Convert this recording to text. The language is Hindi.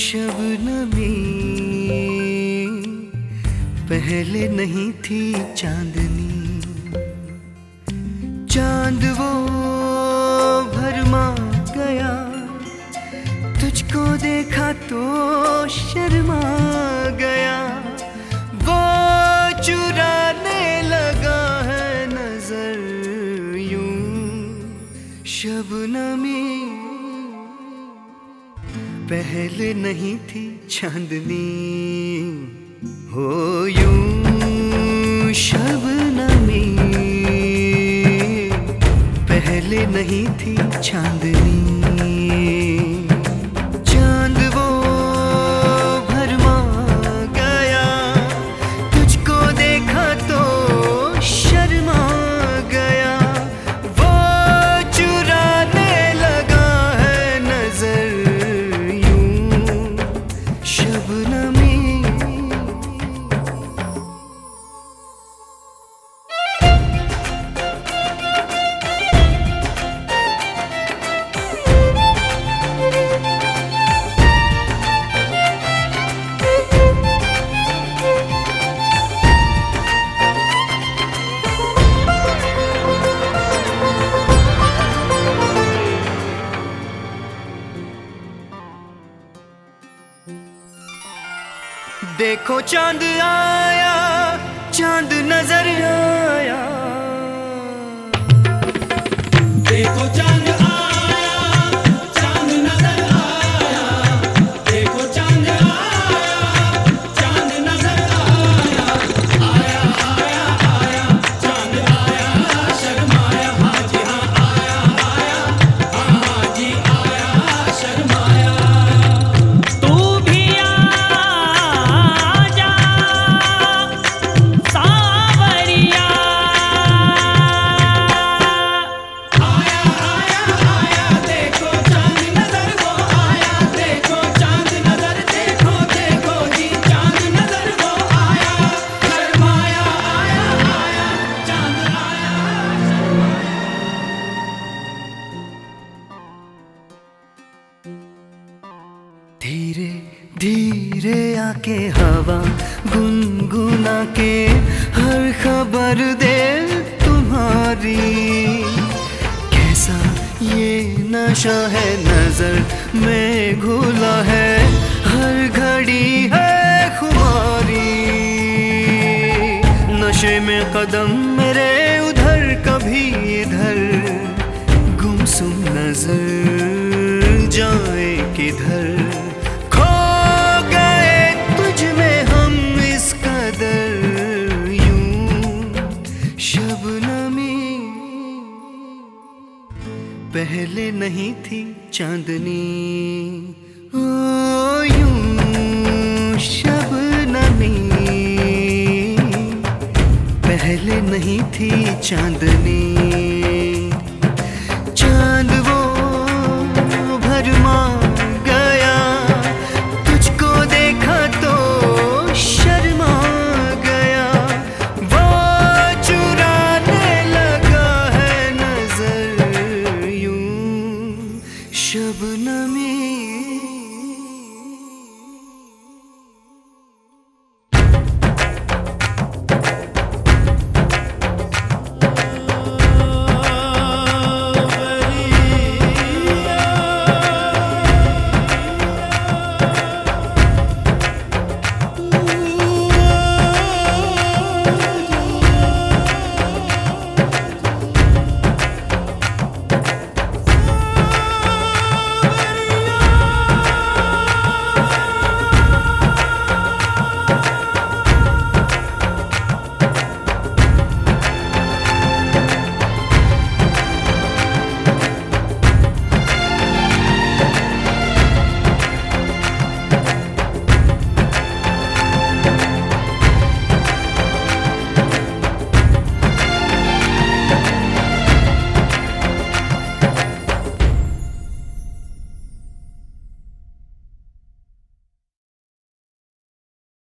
शबनमी पहले नहीं थी चांदनी। चाँद वो भरमा गया। तुझको देखा तो शर्मा। पहले नहीं थी चांदनी। हो यूँ शबनमी पहले नहीं थी चांदनी। शबनमी देखो चाँद आया चाँद नज़र आया। देखो चाँद धीरे धीरे आके हवा गुनगुना के हर खबर दे तुम्हारी। कैसा ये नशा है नज़र में घुला है, हर घड़ी है खुमारी। नशे में कदम मेरे उधर, कभी इधर, गुमसुम नज़र जाए किधर। पहले नहीं थी चांदनी। ओ यूँ शबनमी पहले नहीं थी चांदनी।